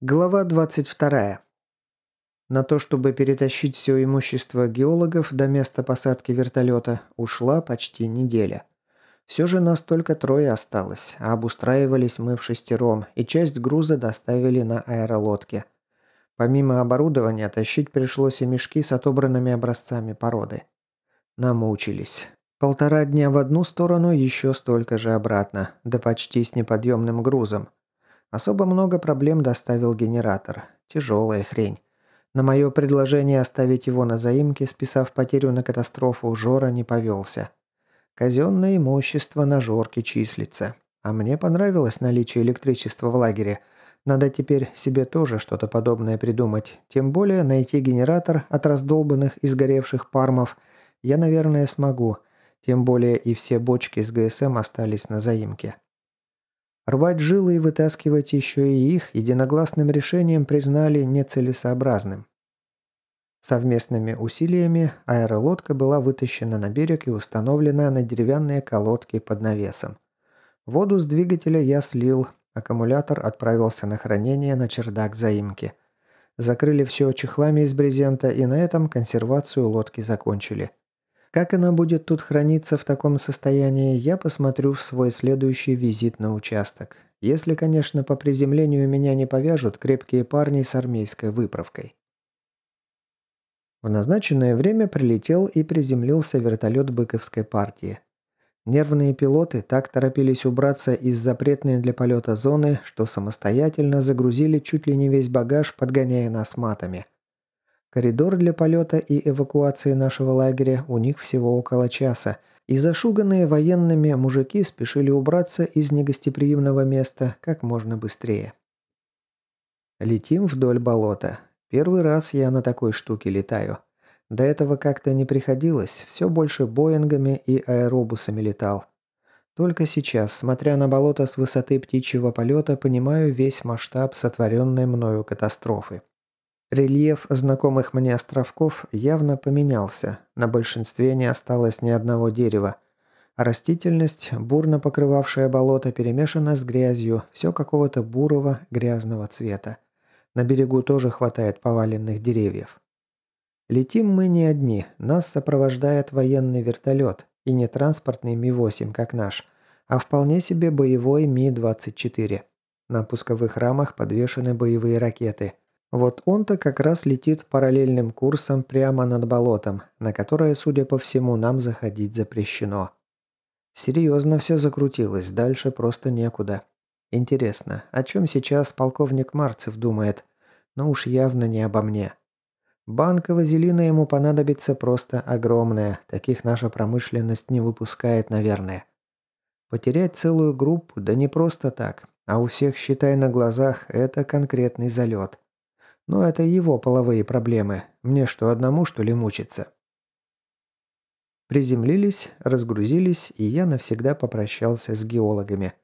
Глава 22. На то, чтобы перетащить все имущество геологов до места посадки вертолета, ушла почти неделя. Все же нас только трое осталось, а обустраивались мы в шестером, и часть груза доставили на аэролодке. Помимо оборудования, тащить пришлось и мешки с отобранными образцами породы. Намучились. Полтора дня в одну сторону, еще столько же обратно, да почти с неподъемным грузом. Особо много проблем доставил генератор. Тяжелая хрень. На мое предложение оставить его на заимке, списав потерю на катастрофу, Жора не повелся. Казенное имущество на Жорке числится. А мне понравилось наличие электричества в лагере. Надо теперь себе тоже что-то подобное придумать. Тем более найти генератор от раздолбанных и сгоревших пармов я, наверное, смогу. Тем более и все бочки с ГСМ остались на заимке. Рвать жилы и вытаскивать еще и их единогласным решением признали нецелесообразным. Совместными усилиями аэролодка была вытащена на берег и установлена на деревянные колодки под навесом. Воду с двигателя я слил, аккумулятор отправился на хранение на чердак заимки. Закрыли все чехлами из брезента и на этом консервацию лодки закончили. Как она будет тут храниться в таком состоянии, я посмотрю в свой следующий визит на участок. Если, конечно, по приземлению меня не повяжут крепкие парни с армейской выправкой. В назначенное время прилетел и приземлился вертолет быковской партии. Нервные пилоты так торопились убраться из запретной для полета зоны, что самостоятельно загрузили чуть ли не весь багаж, подгоняя нас матами – Коридор для полета и эвакуации нашего лагеря у них всего около часа, и зашуганные военными мужики спешили убраться из негостеприимного места как можно быстрее. Летим вдоль болота. Первый раз я на такой штуке летаю. До этого как-то не приходилось, все больше Боингами и аэробусами летал. Только сейчас, смотря на болото с высоты птичьего полета, понимаю весь масштаб сотворенной мною катастрофы. Рельеф знакомых мне островков явно поменялся. На большинстве не осталось ни одного дерева. растительность, бурно покрывавшая болото, перемешана с грязью, все какого-то бурого, грязного цвета. На берегу тоже хватает поваленных деревьев. Летим мы не одни, нас сопровождает военный вертолет, и не транспортный Ми-8, как наш, а вполне себе боевой Ми-24. На пусковых рамах подвешены боевые ракеты – вот он-то как раз летит параллельным курсом прямо над болотом, на которое, судя по всему, нам заходить запрещено. Серьезно все закрутилось, дальше просто некуда. Интересно, о чем сейчас полковник Марцев думает? Но уж явно не обо мне. Банка вазелина ему понадобится просто огромная, таких наша промышленность не выпускает, наверное. Потерять целую группу, да не просто так, а у всех, считай, на глазах, это конкретный залет. Но это его половые проблемы. Мне что, одному, что ли, мучиться? Приземлились, разгрузились, и я навсегда попрощался с геологами.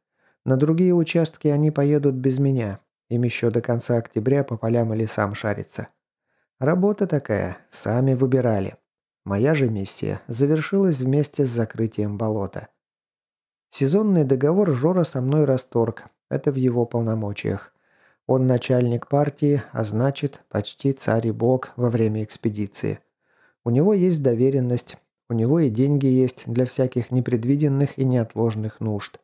На другие участки они поедут без меня. Им еще до конца октября по полям и лесам шариться. Работа такая, сами выбирали. Моя же миссия завершилась вместе с закрытием болота. Сезонный договор Жора со мной расторг. Это в его полномочиях. Он начальник партии, а значит, почти царь и бог во время экспедиции. У него есть доверенность, у него и деньги есть для всяких непредвиденных и неотложных нужд.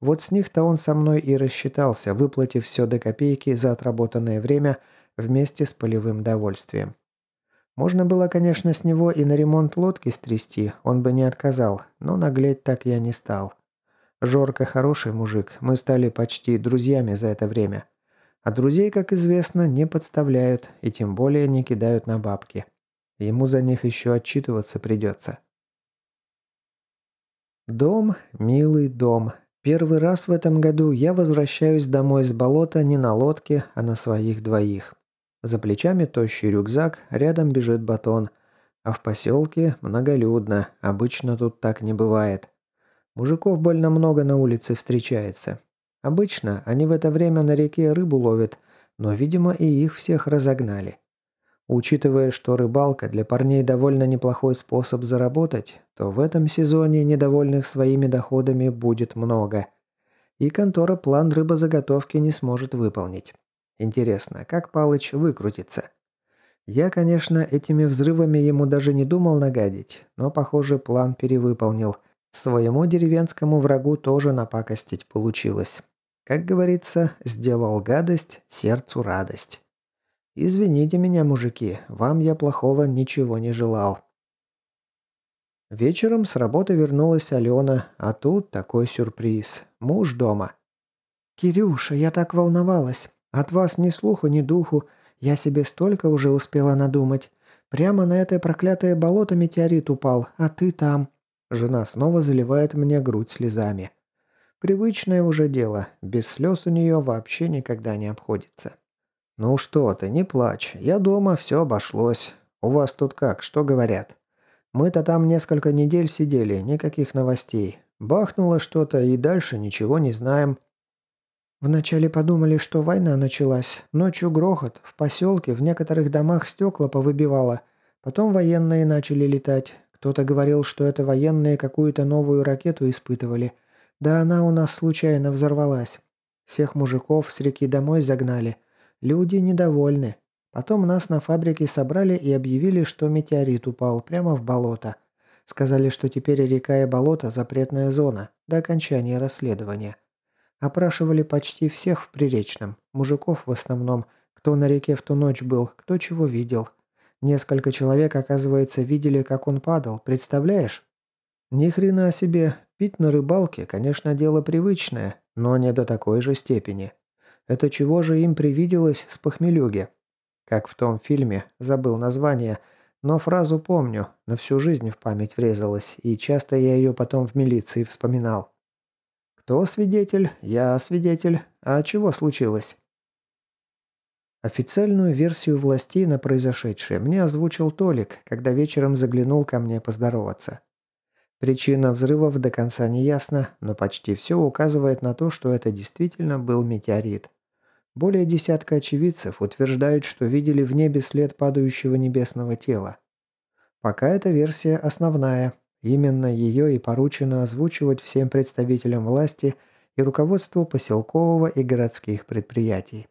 Вот с них-то он со мной и рассчитался, выплатив все до копейки за отработанное время вместе с полевым довольствием. Можно было, конечно, с него и на ремонт лодки стрясти, он бы не отказал, но наглеть так я не стал. Жорка хороший мужик, мы стали почти друзьями за это время. А друзей, как известно, не подставляют и тем более не кидают на бабки. Ему за них еще отчитываться придется. Дом, милый дом. Первый раз в этом году я возвращаюсь домой с болота не на лодке, а на своих двоих. За плечами тощий рюкзак, рядом бежит батон. А в поселке многолюдно, обычно тут так не бывает. Мужиков больно много на улице встречается. Обычно они в это время на реке рыбу ловят, но, видимо, и их всех разогнали. Учитывая, что рыбалка для парней довольно неплохой способ заработать, то в этом сезоне недовольных своими доходами будет много. И контора план рыбозаготовки не сможет выполнить. Интересно, как Палыч выкрутится? Я, конечно, этими взрывами ему даже не думал нагадить, но, похоже, план перевыполнил. Своему деревенскому врагу тоже напакостить получилось. Как говорится, сделал гадость, сердцу радость. Извините меня, мужики, вам я плохого ничего не желал. Вечером с работы вернулась Алена, а тут такой сюрприз. Муж дома. «Кирюша, я так волновалась. От вас ни слуху, ни духу. Я себе столько уже успела надумать. Прямо на это проклятое болото метеорит упал, а ты там». Жена снова заливает мне грудь слезами. Привычное уже дело. Без слез у нее вообще никогда не обходится. «Ну что ты, не плачь. Я дома, все обошлось. У вас тут как, что говорят?» Мы-то там несколько недель сидели, никаких новостей. Бахнуло что-то и дальше ничего не знаем. Вначале подумали, что война началась. Ночью грохот. В поселке в некоторых домах стекла повыбивало. Потом военные начали летать. Кто-то говорил, что это военные какую-то новую ракету испытывали. Да она у нас случайно взорвалась. Всех мужиков с реки домой загнали. Люди недовольны. Потом нас на фабрике собрали и объявили, что метеорит упал прямо в болото. Сказали, что теперь река и болото – запретная зона до окончания расследования. Опрашивали почти всех в Приречном, мужиков в основном, кто на реке в ту ночь был, кто чего видел. Несколько человек, оказывается, видели, как он падал, представляешь? Ни хрена себе, пить на рыбалке, конечно, дело привычное, но не до такой же степени. Это чего же им привиделось с похмелюги? Как в том фильме, забыл название, но фразу помню, на всю жизнь в память врезалась, и часто я ее потом в милиции вспоминал. «Кто свидетель? Я свидетель. А чего случилось?» Официальную версию властей на произошедшее мне озвучил Толик, когда вечером заглянул ко мне поздороваться. Причина взрывов до конца не ясна, но почти все указывает на то, что это действительно был метеорит. Более десятка очевидцев утверждают, что видели в небе след падающего небесного тела. Пока эта версия основная. Именно ее и поручено озвучивать всем представителям власти и руководству поселкового и городских предприятий.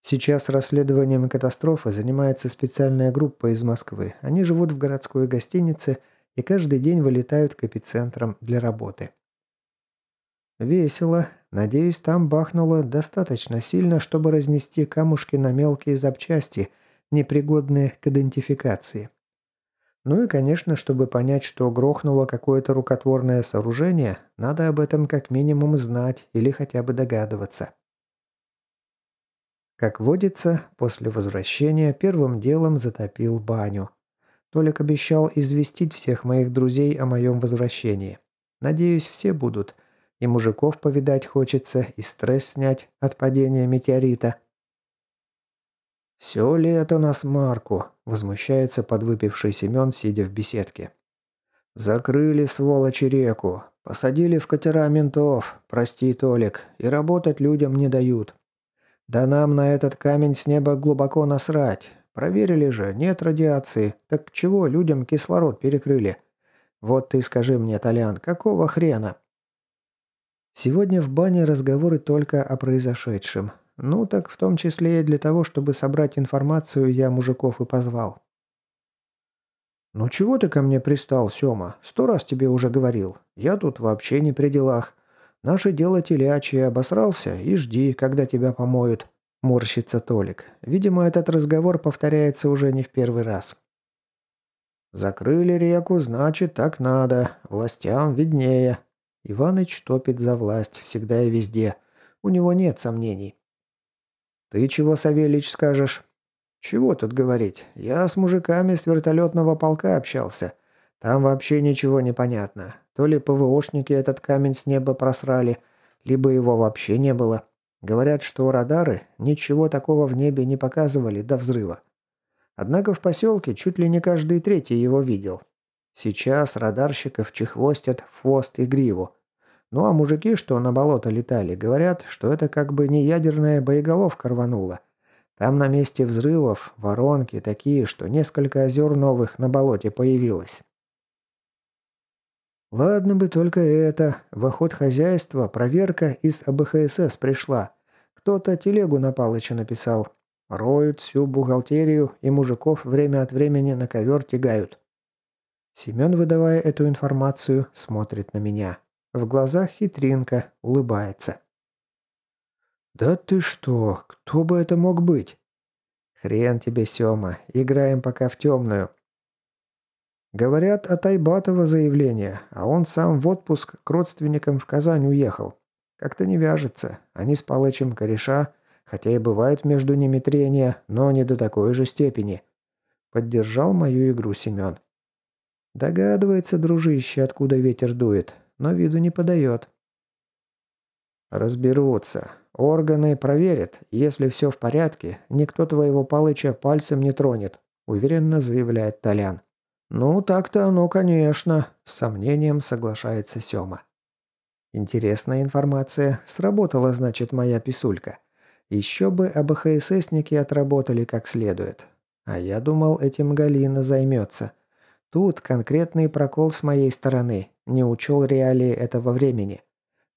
Сейчас расследованием катастрофы занимается специальная группа из Москвы. Они живут в городской гостинице и каждый день вылетают к эпицентрам для работы. Весело. Надеюсь, там бахнуло достаточно сильно, чтобы разнести камушки на мелкие запчасти, непригодные к идентификации. Ну и, конечно, чтобы понять, что грохнуло какое-то рукотворное сооружение, надо об этом как минимум знать или хотя бы догадываться. Как водится, после возвращения первым делом затопил баню. Толик обещал известить всех моих друзей о моем возвращении. Надеюсь, все будут – и мужиков повидать хочется, и стресс снять от падения метеорита. «Все ли это нас Марку?» – возмущается подвыпивший Семен, сидя в беседке. «Закрыли, сволочи, реку. Посадили в катера ментов, прости, Толик, и работать людям не дают. Да нам на этот камень с неба глубоко насрать. Проверили же, нет радиации. Так чего людям кислород перекрыли? Вот ты скажи мне, Толян, какого хрена?» Сегодня в бане разговоры только о произошедшем. Ну так в том числе и для того, чтобы собрать информацию, я мужиков и позвал. «Ну чего ты ко мне пристал, Сёма? Сто раз тебе уже говорил. Я тут вообще не при делах. Наше дело телячье, обосрался и жди, когда тебя помоют», – морщится Толик. Видимо, этот разговор повторяется уже не в первый раз. «Закрыли реку, значит, так надо. Властям виднее», Иваныч топит за власть всегда и везде. У него нет сомнений. «Ты чего, Савельич, скажешь?» «Чего тут говорить? Я с мужиками с вертолетного полка общался. Там вообще ничего не понятно. То ли ПВОшники этот камень с неба просрали, либо его вообще не было. Говорят, что радары ничего такого в небе не показывали до взрыва. Однако в поселке чуть ли не каждый третий его видел. Сейчас радарщиков чехвостят в хвост и гриву. Ну а мужики, что на болото летали, говорят, что это как бы не ядерная боеголовка рванула. Там на месте взрывов воронки такие, что несколько озер новых на болоте появилось. Ладно бы только это. В охот хозяйства проверка из АБХСС пришла. Кто-то телегу на Палыча написал. Роют всю бухгалтерию и мужиков время от времени на ковер тягают. Семен, выдавая эту информацию, смотрит на меня. В глазах хитринка, улыбается. «Да ты что? Кто бы это мог быть?» «Хрен тебе, Сёма. Играем пока в темную. Говорят, от Айбатова заявление, а он сам в отпуск к родственникам в Казань уехал. Как-то не вяжется. Они с Палычем кореша, хотя и бывает между ними трения, но не до такой же степени. Поддержал мою игру Семен. Догадывается, дружище, откуда ветер дует, но виду не подает. Разберутся. Органы проверят. Если все в порядке, никто твоего Палыча пальцем не тронет, уверенно заявляет Толян. «Ну, так-то оно, конечно», – с сомнением соглашается Сёма. Интересная информация. Сработала, значит, моя писулька. Еще бы об АХССники отработали как следует. А я думал, этим Галина займется. Тут конкретный прокол с моей стороны. Не учел реалии этого времени.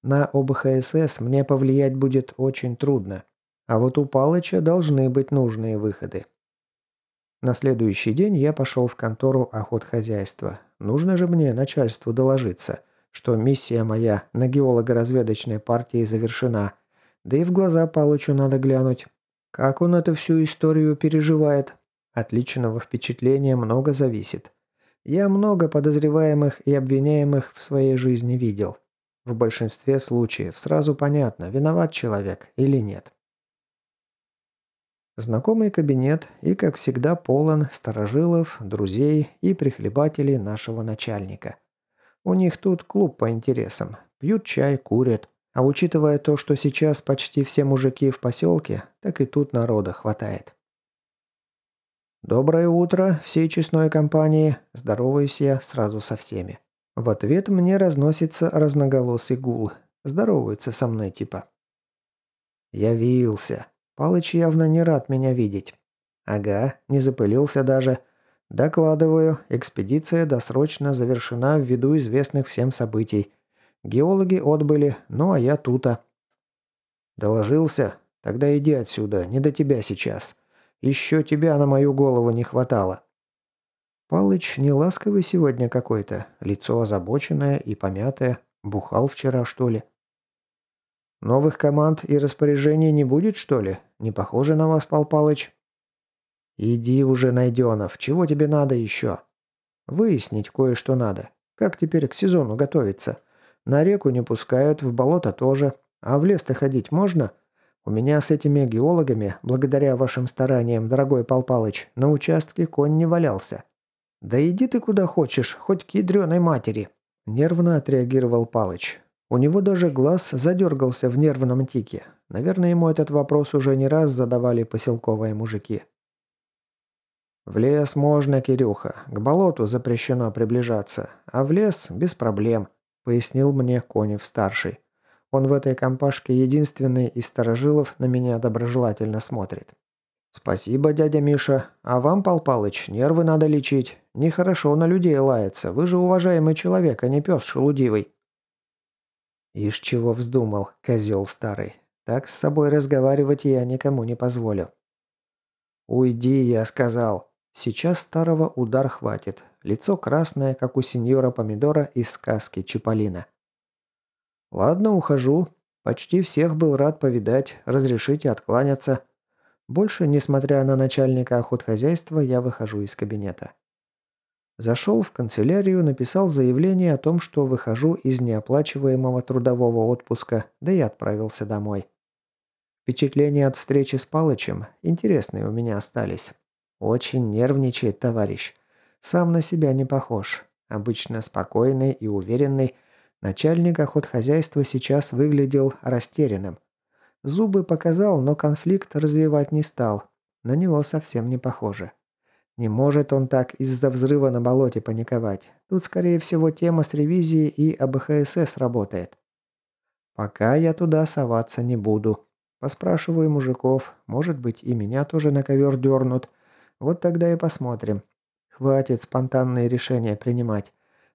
На ОБХСС мне повлиять будет очень трудно. А вот у Палыча должны быть нужные выходы. На следующий день я пошел в контору охотхозяйства. Нужно же мне начальству доложиться, что миссия моя на геолого-разведочной партии завершена. Да и в глаза Палычу надо глянуть. Как он эту всю историю переживает? От личного впечатления много зависит. Я много подозреваемых и обвиняемых в своей жизни видел. В большинстве случаев сразу понятно, виноват человек или нет. Знакомый кабинет и, как всегда, полон старожилов, друзей и прихлебателей нашего начальника. У них тут клуб по интересам. Пьют чай, курят. А учитывая то, что сейчас почти все мужики в поселке, так и тут народа хватает. «Доброе утро всей честной компании!» Здороваюсь я сразу со всеми. В ответ мне разносится разноголосый гул. Здороваются со мной типа. «Явился!» Палыч явно не рад меня видеть. Ага, не запылился даже. Докладываю, экспедиция досрочно завершена ввиду известных всем событий. Геологи отбыли, ну а я тута. Доложился? Тогда иди отсюда, не до тебя сейчас. Еще тебя на мою голову не хватало. Палыч не ласковый сегодня какой-то, лицо озабоченное и помятое. Бухал вчера, что ли? Новых команд и распоряжений не будет, что ли? Не похоже на вас, Пал Палыч?» «Иди уже, Найденов, чего тебе надо еще?» «Выяснить кое-что надо. Как теперь к сезону готовиться? На реку не пускают, в болото тоже. А в лес-то ходить можно? У меня с этими геологами, благодаря вашим стараниям, дорогой Пал Палыч, на участке конь не валялся». «Да иди ты куда хочешь, хоть к ядреной матери!» Нервно отреагировал Палыч. У него даже глаз задергался в нервном тике. Наверное, ему этот вопрос уже не раз задавали поселковые мужики. «В лес можно, Кирюха. К болоту запрещено приближаться. А в лес без проблем», — пояснил мне Конев-старший. Он в этой компашке единственный из старожилов на меня доброжелательно смотрит. «Спасибо, дядя Миша. А вам, Пал Палыч, нервы надо лечить. Нехорошо на людей лаяться. Вы же уважаемый человек, а не пес шелудивый». Ишь чего вздумал, козел старый. Так с собой разговаривать я никому не позволю. «Уйди», я сказал. Сейчас старого удар хватит. Лицо красное, как у сеньора Помидора из сказки Чиполлино. «Ладно, ухожу. Почти всех был рад повидать. Разрешите откланяться». Больше, несмотря на начальника охотхозяйства, я выхожу из кабинета. Зашел в канцелярию, написал заявление о том, что выхожу из неоплачиваемого трудового отпуска, да и отправился домой. Впечатления от встречи с Палычем интересные у меня остались. Очень нервничает товарищ. Сам на себя не похож. Обычно спокойный и уверенный, начальник охотхозяйства сейчас выглядел растерянным. Зубы показал, но конфликт развивать не стал. На него совсем не похоже. Не может он так из-за взрыва на болоте паниковать. Тут, скорее всего, тема с ревизией и АБХСС работает. Пока я туда соваться не буду. Поспрашиваю мужиков, может быть, и меня тоже на ковер дернут. Вот тогда и посмотрим. Хватит спонтанные решения принимать.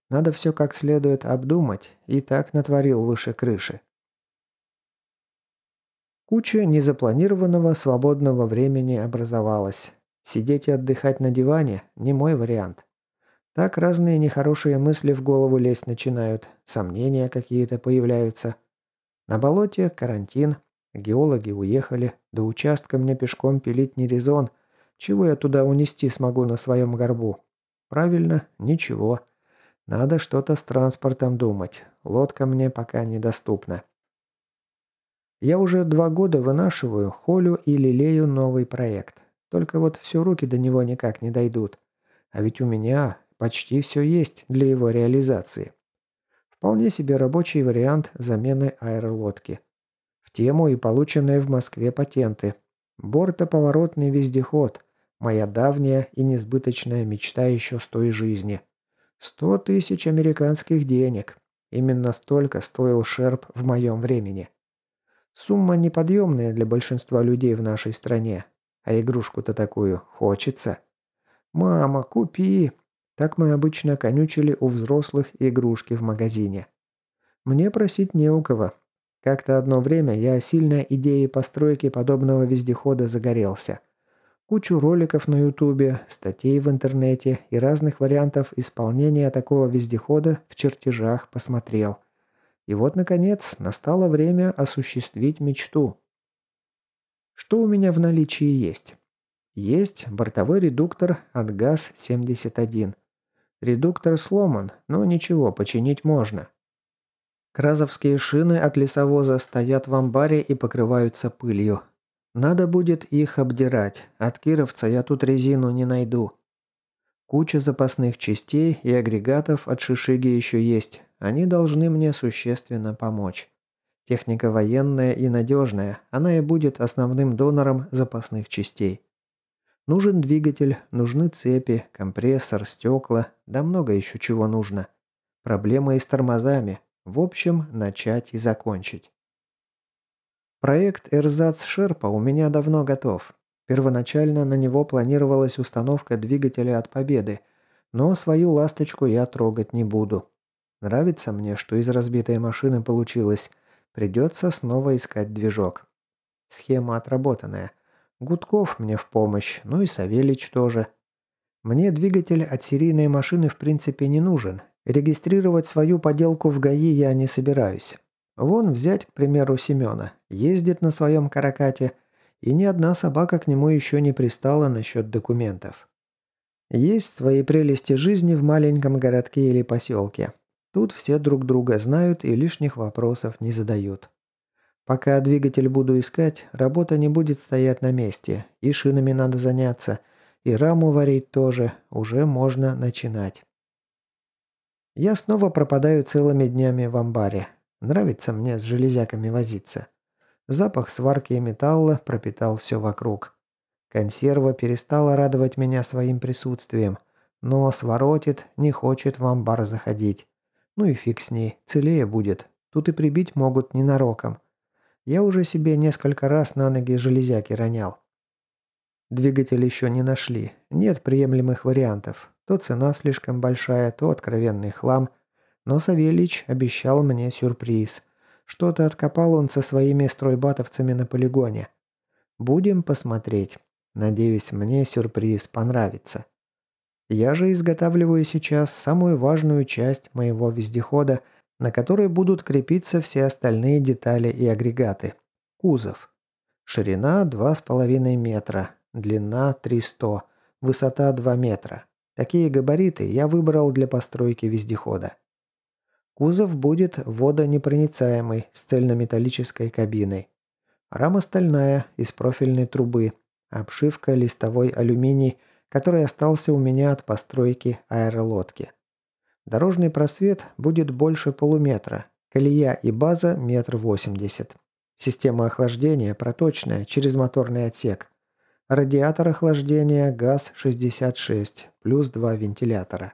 Надо все как следует обдумать. И так натворил выше крыши. Куча незапланированного свободного времени образовалась. Сидеть и отдыхать на диване – не мой вариант. Так разные нехорошие мысли в голову лезть начинают, сомнения какие-то появляются. На болоте карантин, геологи уехали, до участка мне пешком пилить не резон. Чего я туда унести смогу на своем горбу? Правильно, ничего. Надо что-то с транспортом думать. Лодка мне пока недоступна. Я уже два года вынашиваю, холю и лелею новый проект. Только вот все руки до него никак не дойдут. А ведь у меня Почти все есть для его реализации. Вполне себе рабочий вариант замены аэролодки. В тему и полученные в Москве патенты. Бортоповоротный вездеход. Моя давняя и несбыточная мечта еще с той жизни. Сто тысяч американских денег. Именно столько стоил шерп в моем времени. Сумма неподъемная для большинства людей в нашей стране. А игрушку-то такую хочется. «Мама, купи!» Так мы обычно конючили у взрослых игрушки в магазине. Мне просить не у кого. Как-то одно время я сильно идеей постройки подобного вездехода загорелся. Кучу роликов на ютубе, статей в интернете и разных вариантов исполнения такого вездехода в чертежах посмотрел. И вот, наконец, настало время осуществить мечту. Что у меня в наличии есть? Есть бортовой редуктор от ГАЗ-71. Редуктор сломан, но ничего, починить можно. Кразовские шины от лесовоза стоят в амбаре и покрываются пылью. Надо будет их обдирать. От кировца я тут резину не найду. Куча запасных частей и агрегатов от Шишиги еще есть. Они должны мне существенно помочь. Техника военная и надежная. Она и будет основным донором запасных частей. Нужен двигатель, нужны цепи, компрессор, стекла, да много еще чего нужно. Проблемы и с тормозами. В общем, начать и закончить. Проект «Эрзац Шерпа» у меня давно готов. Первоначально на него планировалась установка двигателя от Победы, но свою ласточку я трогать не буду. Нравится мне, что из разбитой машины получилось. Придется снова искать движок. Схема отработанная. Гудков мне в помощь, ну и Савельич тоже. Мне двигатель от серийной машины в принципе не нужен. Регистрировать свою поделку в ГАИ я не собираюсь. Вон взять, к примеру, Семена. Ездит на своем каракате, и ни одна собака к нему еще не пристала насчет документов. Есть свои прелести жизни в маленьком городке или поселке. Тут все друг друга знают и лишних вопросов не задают. Пока двигатель буду искать, работа не будет стоять на месте. И шинами надо заняться, и раму варить тоже. Уже можно начинать. Я снова пропадаю целыми днями в амбаре. Нравится мне с железяками возиться. Запах сварки и металла пропитал все вокруг. Консерва перестала радовать меня своим присутствием. Но своротит, не хочет в амбар заходить. Ну и фиг с ней, целее будет. Тут и прибить могут ненароком. Я уже себе несколько раз на ноги железяки ронял. Двигатель еще не нашли. Нет приемлемых вариантов. То цена слишком большая, то откровенный хлам. Но Савельич обещал мне сюрприз. Что-то откопал он со своими стройбатовцами на полигоне. Будем посмотреть. Надеюсь, мне сюрприз понравится. Я же изготавливаю сейчас самую важную часть моего вездехода – на которой будут крепиться все остальные детали и агрегаты. Кузов. Ширина 2,5 метра, длина 300, высота 2 метра. Такие габариты я выбрал для постройки вездехода. Кузов будет водонепроницаемый с цельнометаллической кабиной. Рама стальная, из профильной трубы. Обшивка листовой алюминий, который остался у меня от постройки аэролодки. Дорожный просвет будет больше полуметра. Колея и база метр восемьдесят. Система охлаждения проточная, через моторный отсек. Радиатор охлаждения ГАЗ-66, плюс два вентилятора.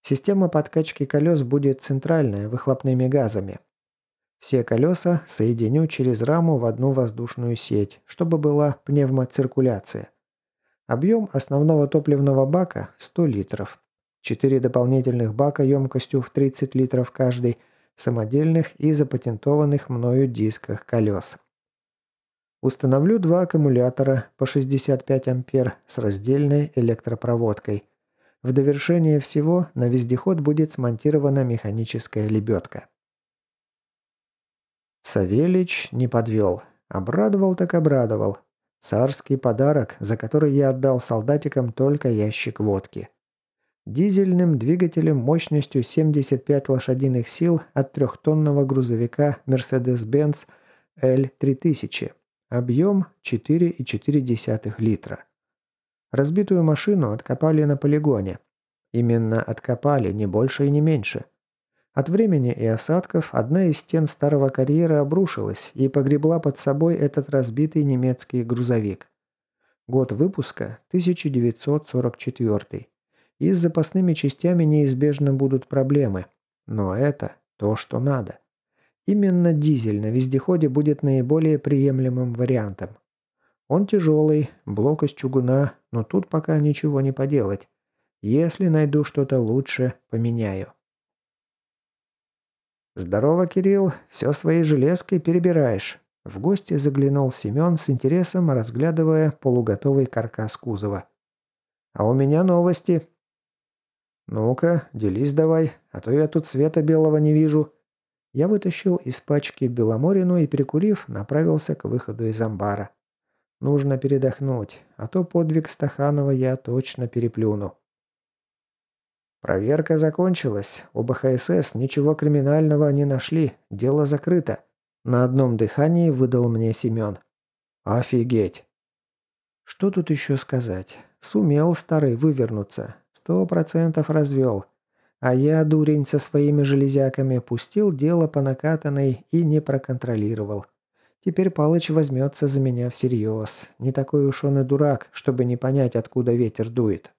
Система подкачки колес будет центральная, выхлопными газами. Все колеса соединю через раму в одну воздушную сеть, чтобы была пневмоциркуляция. Объем основного топливного бака 100 литров. Четыре дополнительных бака емкостью в 30 литров каждый, самодельных и запатентованных мною дисках колес. Установлю два аккумулятора по 65 ампер с раздельной электропроводкой. В довершение всего на вездеход будет смонтирована механическая лебедка. Савельич не подвел. Обрадовал так обрадовал. Царский подарок, за который я отдал солдатикам только ящик водки. Дизельным двигателем мощностью 75 лошадиных сил от трехтонного грузовика Mercedes-Benz L3000. Объем 4,4 литра. Разбитую машину откопали на полигоне. Именно откопали, не больше и не меньше. От времени и осадков одна из стен старого карьера обрушилась и погребла под собой этот разбитый немецкий грузовик. Год выпуска – 1944. И с запасными частями неизбежно будут проблемы. Но это то, что надо. Именно дизель на вездеходе будет наиболее приемлемым вариантом. Он тяжелый, блок из чугуна, но тут пока ничего не поделать. Если найду что-то лучше, поменяю. «Здорово, Кирилл. Все своей железкой перебираешь». В гости заглянул Семен с интересом, разглядывая полуготовый каркас кузова. «А у меня новости». «Ну-ка, делись давай, а то я тут света белого не вижу». Я вытащил из пачки Беломорину и, перекурив, направился к выходу из амбара. Нужно передохнуть, а то подвиг Стаханова я точно переплюну. Проверка закончилась. У БХСС ничего криминального не нашли. Дело закрыто. На одном дыхании выдал мне Семен. Офигеть. Что тут еще сказать? Сумел старый вывернуться. Сто процентов развел. А я, дурень со своими железяками, пустил дело по накатанной и не проконтролировал. Теперь Палыч возьмется за меня всерьез. Не такой уж он и дурак, чтобы не понять, откуда ветер дует.